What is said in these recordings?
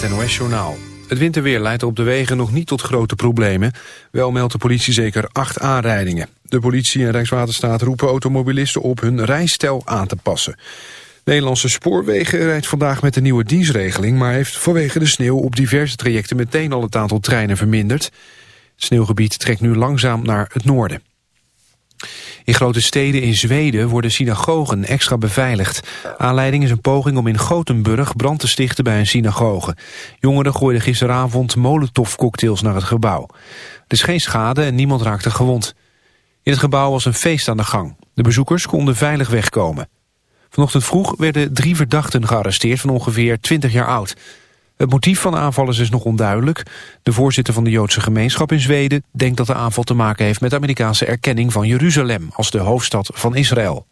het. Het winterweer leidt op de wegen nog niet tot grote problemen. Wel meldt de politie zeker acht aanrijdingen. De politie en Rijkswaterstaat roepen automobilisten op hun rijstijl aan te passen. Nederlandse Spoorwegen rijdt vandaag met de nieuwe dienstregeling... maar heeft vanwege de sneeuw op diverse trajecten meteen al het aantal treinen verminderd. Het sneeuwgebied trekt nu langzaam naar het noorden. In grote steden in Zweden worden synagogen extra beveiligd. Aanleiding is een poging om in Gothenburg brand te stichten bij een synagoge. Jongeren gooiden gisteravond molotovcocktails naar het gebouw. Er is geen schade en niemand raakte gewond. In het gebouw was een feest aan de gang. De bezoekers konden veilig wegkomen. Vanochtend vroeg werden drie verdachten gearresteerd van ongeveer 20 jaar oud. Het motief van de aanvallers is nog onduidelijk. De voorzitter van de Joodse gemeenschap in Zweden denkt dat de aanval te maken heeft met de Amerikaanse erkenning van Jeruzalem als de hoofdstad van Israël.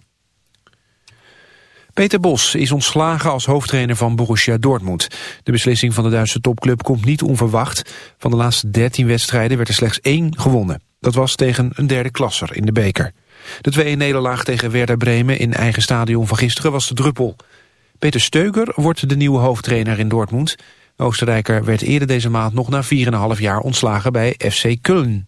Peter Bos is ontslagen als hoofdtrainer van Borussia Dortmund. De beslissing van de Duitse topclub komt niet onverwacht. Van de laatste 13 wedstrijden werd er slechts één gewonnen. Dat was tegen een derde klasser in de beker. De 2-nederlaag tegen Werder Bremen in eigen stadion van gisteren was de druppel. Peter Steuger wordt de nieuwe hoofdtrainer in Dortmund. De Oostenrijker werd eerder deze maand nog na 4,5 jaar ontslagen bij FC Köln.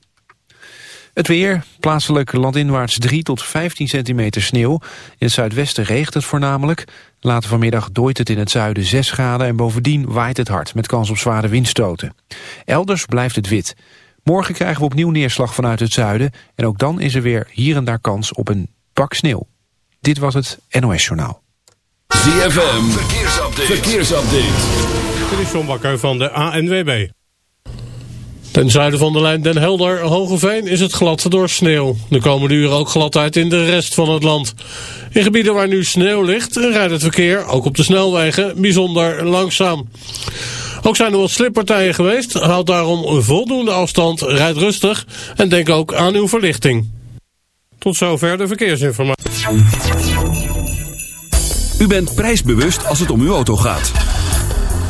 Het weer, plaatselijk landinwaarts 3 tot 15 centimeter sneeuw. In het zuidwesten regent het voornamelijk. Later vanmiddag dooit het in het zuiden 6 graden... en bovendien waait het hard met kans op zware windstoten. Elders blijft het wit. Morgen krijgen we opnieuw neerslag vanuit het zuiden... en ook dan is er weer hier en daar kans op een pak sneeuw. Dit was het NOS Journaal. ZFM, verkeersupdate. verkeersupdate. Dit is John Bakker van de ANWB. Ten zuiden van de lijn Den Helder, Hogeveen, is het glad door sneeuw. De komende uren ook gladheid in de rest van het land. In gebieden waar nu sneeuw ligt, rijdt het verkeer, ook op de snelwegen, bijzonder langzaam. Ook zijn er wat slippartijen geweest. Houd daarom voldoende afstand, rijd rustig en denk ook aan uw verlichting. Tot zover de verkeersinformatie. U bent prijsbewust als het om uw auto gaat.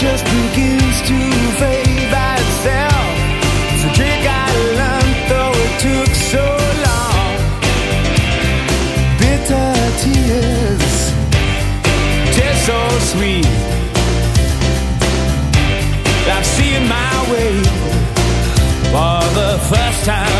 just begins to fade by itself. Trick I learned, though it took so long. Bitter tears, so sweet. I've my way for the first time.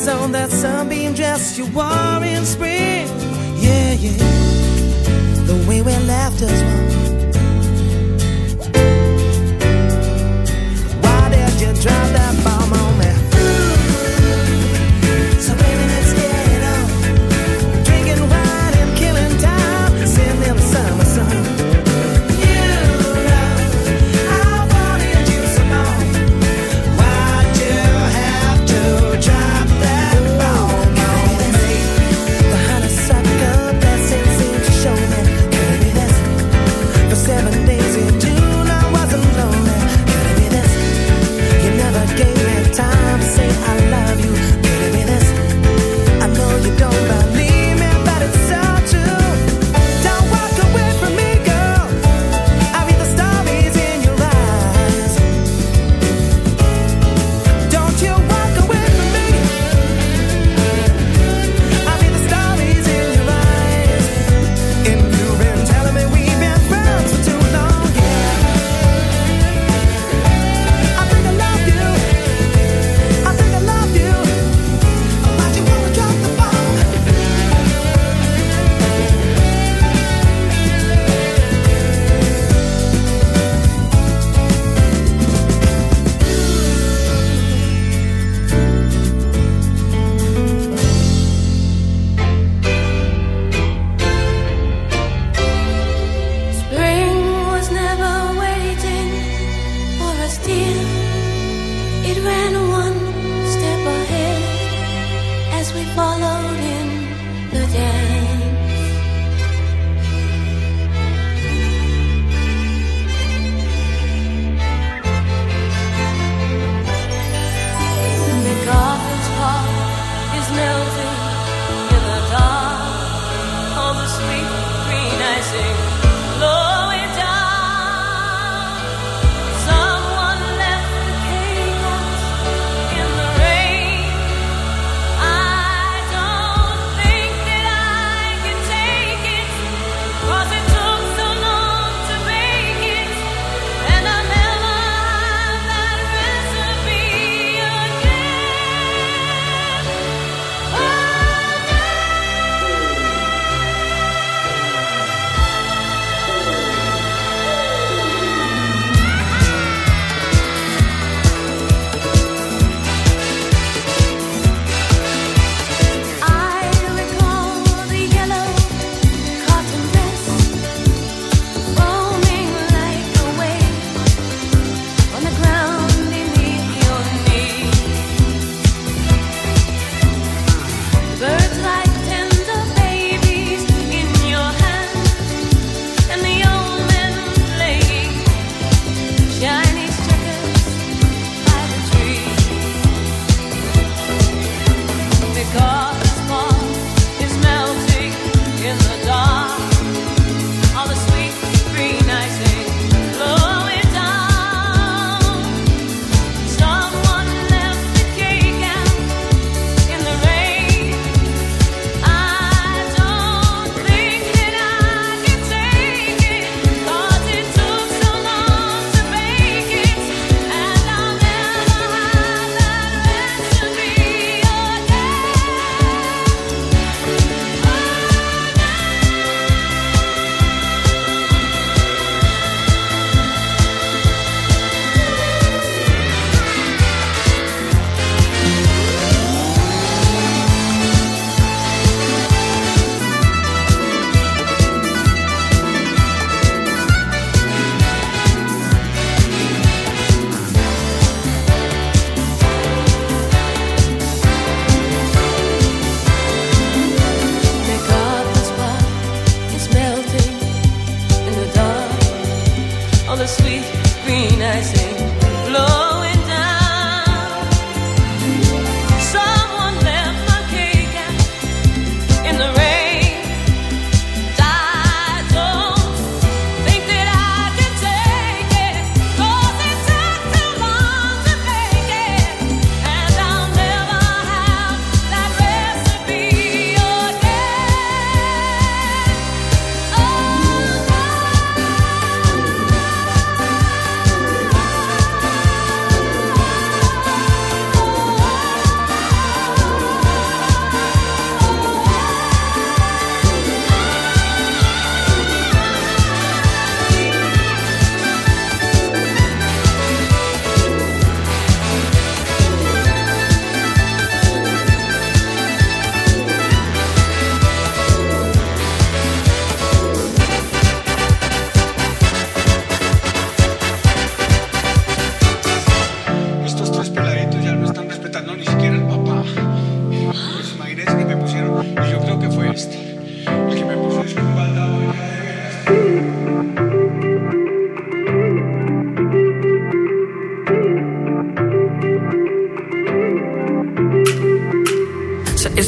eyes on that sunbeam dress you wore in spring. Yeah, yeah. The way we laughed as one.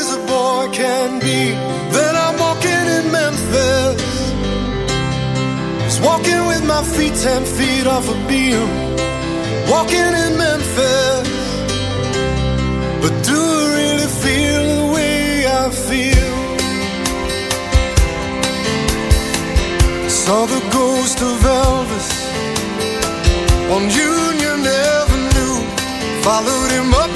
as a boy can be. Then I'm walking in Memphis, just walking with my feet ten feet off a beam. Walking in Memphis, but do I really feel the way I feel? Saw the ghost of Elvis on Union Avenue. Followed him up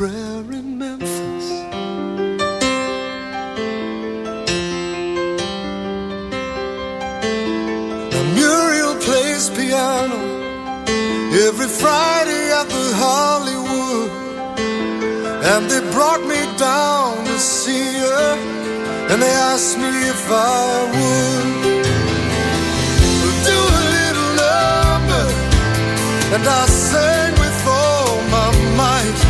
prayer in Memphis. Now Muriel plays piano every Friday at the Hollywood. And they brought me down to see her, and they asked me if I would do a little number. And I sang with all my might.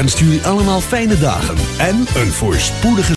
en stuur je allemaal fijne dagen en een voorspoedige